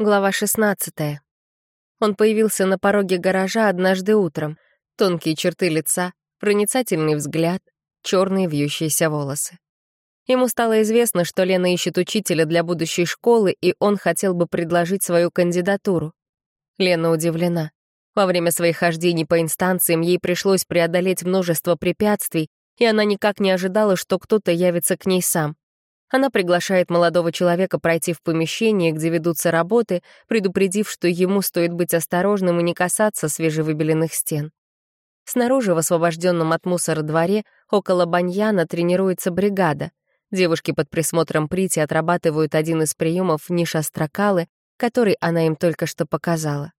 Глава 16. Он появился на пороге гаража однажды утром. Тонкие черты лица, проницательный взгляд, черные вьющиеся волосы. Ему стало известно, что Лена ищет учителя для будущей школы, и он хотел бы предложить свою кандидатуру. Лена удивлена. Во время своих хождений по инстанциям ей пришлось преодолеть множество препятствий, и она никак не ожидала, что кто-то явится к ней сам. Она приглашает молодого человека пройти в помещение, где ведутся работы, предупредив, что ему стоит быть осторожным и не касаться свежевыбеленных стен. Снаружи, в освобожденном от мусора дворе, около баньяна тренируется бригада. Девушки под присмотром Прити отрабатывают один из приемов ниша строкалы, который она им только что показала.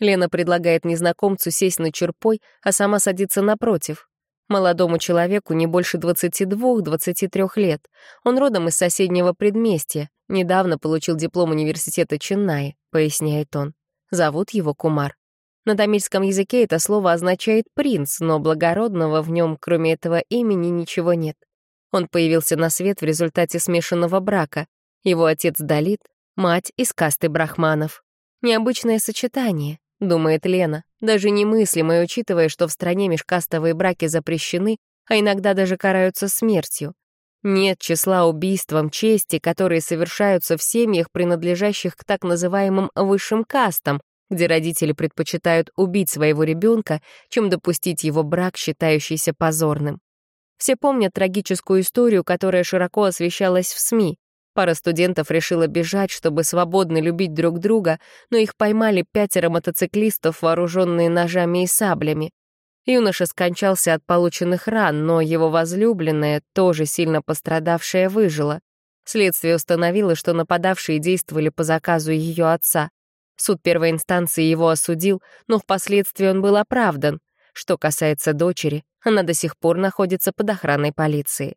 Лена предлагает незнакомцу сесть на чурпой, а сама садится напротив. Молодому человеку не больше 22-23 лет. Он родом из соседнего предместья. Недавно получил диплом университета Ченнаи, поясняет он. Зовут его Кумар. На тамильском языке это слово означает «принц», но благородного в нем, кроме этого имени, ничего нет. Он появился на свет в результате смешанного брака. Его отец Далит, мать из касты брахманов. Необычное сочетание. — думает Лена, даже немыслимое, учитывая, что в стране межкастовые браки запрещены, а иногда даже караются смертью. Нет числа убийствам чести, которые совершаются в семьях, принадлежащих к так называемым высшим кастам, где родители предпочитают убить своего ребенка, чем допустить его брак, считающийся позорным. Все помнят трагическую историю, которая широко освещалась в СМИ. Пара студентов решила бежать, чтобы свободно любить друг друга, но их поймали пятеро мотоциклистов, вооруженные ножами и саблями. Юноша скончался от полученных ран, но его возлюбленная, тоже сильно пострадавшая, выжила. Следствие установило, что нападавшие действовали по заказу ее отца. Суд первой инстанции его осудил, но впоследствии он был оправдан. Что касается дочери, она до сих пор находится под охраной полиции.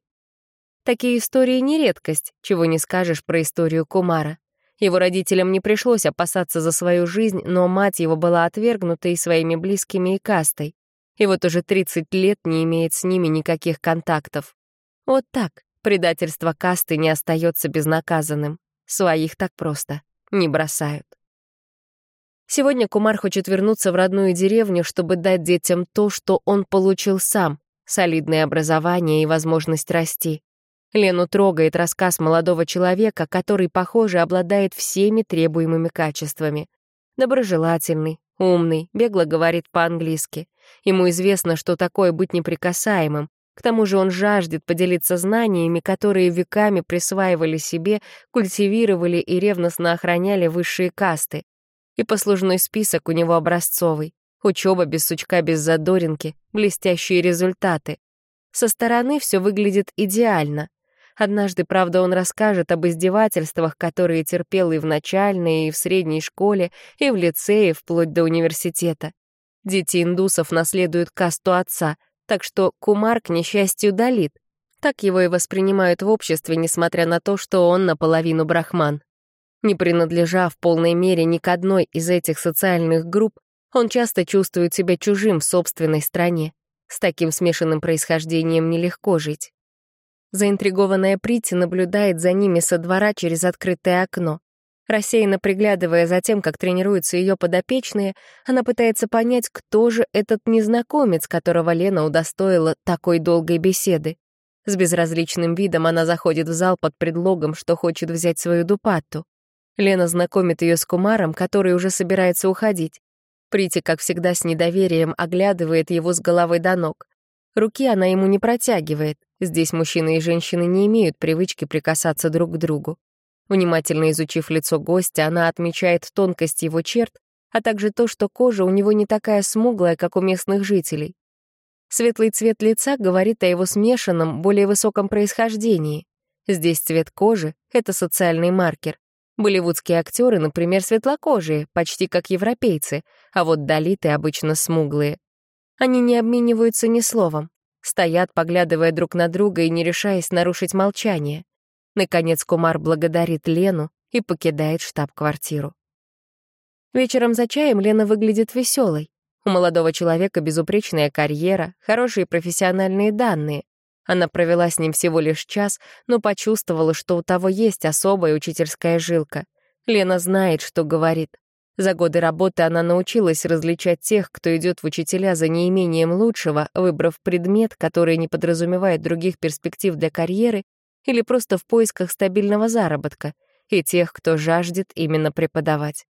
Такие истории не редкость, чего не скажешь про историю Кумара. Его родителям не пришлось опасаться за свою жизнь, но мать его была отвергнута и своими близкими, и кастой. И вот уже 30 лет не имеет с ними никаких контактов. Вот так предательство касты не остается безнаказанным. Своих так просто не бросают. Сегодня Кумар хочет вернуться в родную деревню, чтобы дать детям то, что он получил сам — солидное образование и возможность расти. Лену трогает рассказ молодого человека, который, похоже, обладает всеми требуемыми качествами. Доброжелательный, умный, бегло говорит по-английски. Ему известно, что такое быть неприкасаемым. К тому же он жаждет поделиться знаниями, которые веками присваивали себе, культивировали и ревностно охраняли высшие касты. И послужной список у него образцовый. Учеба без сучка, без задоринки, блестящие результаты. Со стороны все выглядит идеально. Однажды, правда, он расскажет об издевательствах, которые терпел и в начальной, и в средней школе, и в лицее, вплоть до университета. Дети индусов наследуют касту отца, так что Кумар, к несчастью, долит. Так его и воспринимают в обществе, несмотря на то, что он наполовину брахман. Не принадлежа в полной мере ни к одной из этих социальных групп, он часто чувствует себя чужим в собственной стране. С таким смешанным происхождением нелегко жить. Заинтригованная Прити наблюдает за ними со двора через открытое окно. Рассеянно приглядывая за тем, как тренируются ее подопечные, она пытается понять, кто же этот незнакомец, которого Лена удостоила такой долгой беседы. С безразличным видом она заходит в зал под предлогом, что хочет взять свою дупатту. Лена знакомит ее с Кумаром, который уже собирается уходить. Прити, как всегда, с недоверием оглядывает его с головы до ног. Руки она ему не протягивает. Здесь мужчины и женщины не имеют привычки прикасаться друг к другу. Внимательно изучив лицо гостя, она отмечает тонкость его черт, а также то, что кожа у него не такая смуглая, как у местных жителей. Светлый цвет лица говорит о его смешанном, более высоком происхождении. Здесь цвет кожи — это социальный маркер. Болливудские актеры, например, светлокожие, почти как европейцы, а вот долиты обычно смуглые. Они не обмениваются ни словом, стоят, поглядывая друг на друга и не решаясь нарушить молчание. Наконец Кумар благодарит Лену и покидает штаб-квартиру. Вечером за чаем Лена выглядит веселой. У молодого человека безупречная карьера, хорошие профессиональные данные. Она провела с ним всего лишь час, но почувствовала, что у того есть особая учительская жилка. Лена знает, что говорит. За годы работы она научилась различать тех, кто идет в учителя за неимением лучшего, выбрав предмет, который не подразумевает других перспектив для карьеры, или просто в поисках стабильного заработка, и тех, кто жаждет именно преподавать.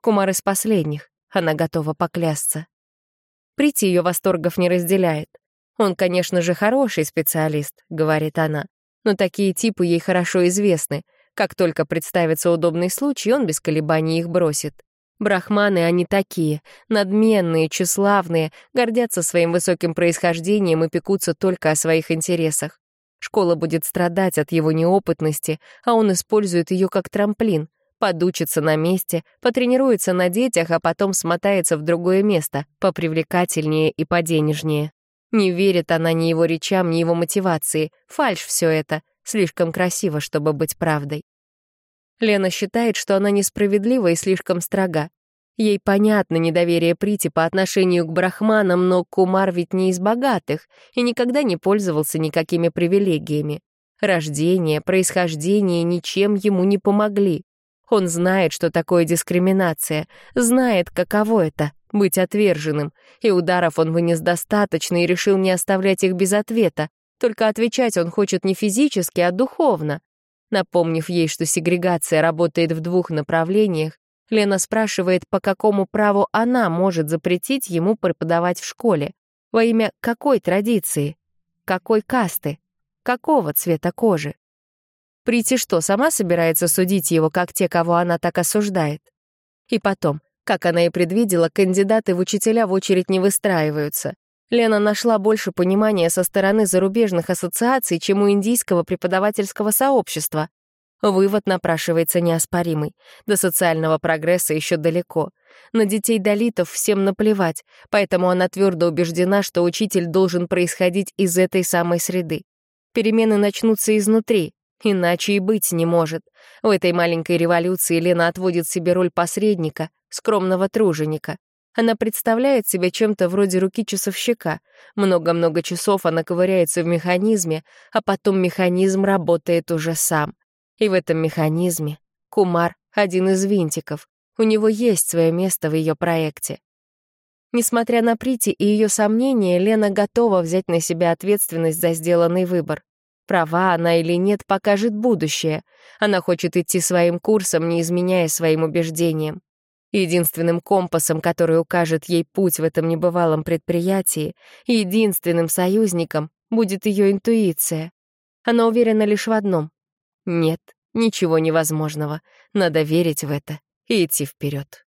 Кумар из последних, она готова поклясться. Прийти ее восторгов не разделяет. Он, конечно же, хороший специалист, говорит она, но такие типы ей хорошо известны. Как только представится удобный случай, он без колебаний их бросит. Брахманы они такие, надменные, тщеславные, гордятся своим высоким происхождением и пекутся только о своих интересах. Школа будет страдать от его неопытности, а он использует ее как трамплин, подучится на месте, потренируется на детях, а потом смотается в другое место, попривлекательнее и поденежнее. Не верит она ни его речам, ни его мотивации. Фальшь все это. Слишком красиво, чтобы быть правдой. Лена считает, что она несправедлива и слишком строга. Ей понятно недоверие Прити по отношению к брахманам, но Кумар ведь не из богатых и никогда не пользовался никакими привилегиями. Рождение, происхождение ничем ему не помогли. Он знает, что такое дискриминация, знает, каково это — быть отверженным, и ударов он вынес достаточно и решил не оставлять их без ответа, только отвечать он хочет не физически, а духовно. Напомнив ей, что сегрегация работает в двух направлениях, Лена спрашивает, по какому праву она может запретить ему преподавать в школе, во имя какой традиции, какой касты, какого цвета кожи. Прийти что, сама собирается судить его, как те, кого она так осуждает? И потом, как она и предвидела, кандидаты в учителя в очередь не выстраиваются. Лена нашла больше понимания со стороны зарубежных ассоциаций, чем у индийского преподавательского сообщества. Вывод напрашивается неоспоримый. До социального прогресса еще далеко. На детей долитов всем наплевать, поэтому она твердо убеждена, что учитель должен происходить из этой самой среды. Перемены начнутся изнутри, иначе и быть не может. В этой маленькой революции Лена отводит себе роль посредника, скромного труженика. Она представляет себя чем-то вроде руки часовщика. Много-много часов она ковыряется в механизме, а потом механизм работает уже сам. И в этом механизме Кумар — один из винтиков. У него есть свое место в ее проекте. Несмотря на Прити и ее сомнения, Лена готова взять на себя ответственность за сделанный выбор. Права она или нет, покажет будущее. Она хочет идти своим курсом, не изменяя своим убеждениям. Единственным компасом, который укажет ей путь в этом небывалом предприятии, единственным союзником будет ее интуиция. Она уверена лишь в одном. Нет, ничего невозможного. Надо верить в это и идти вперед.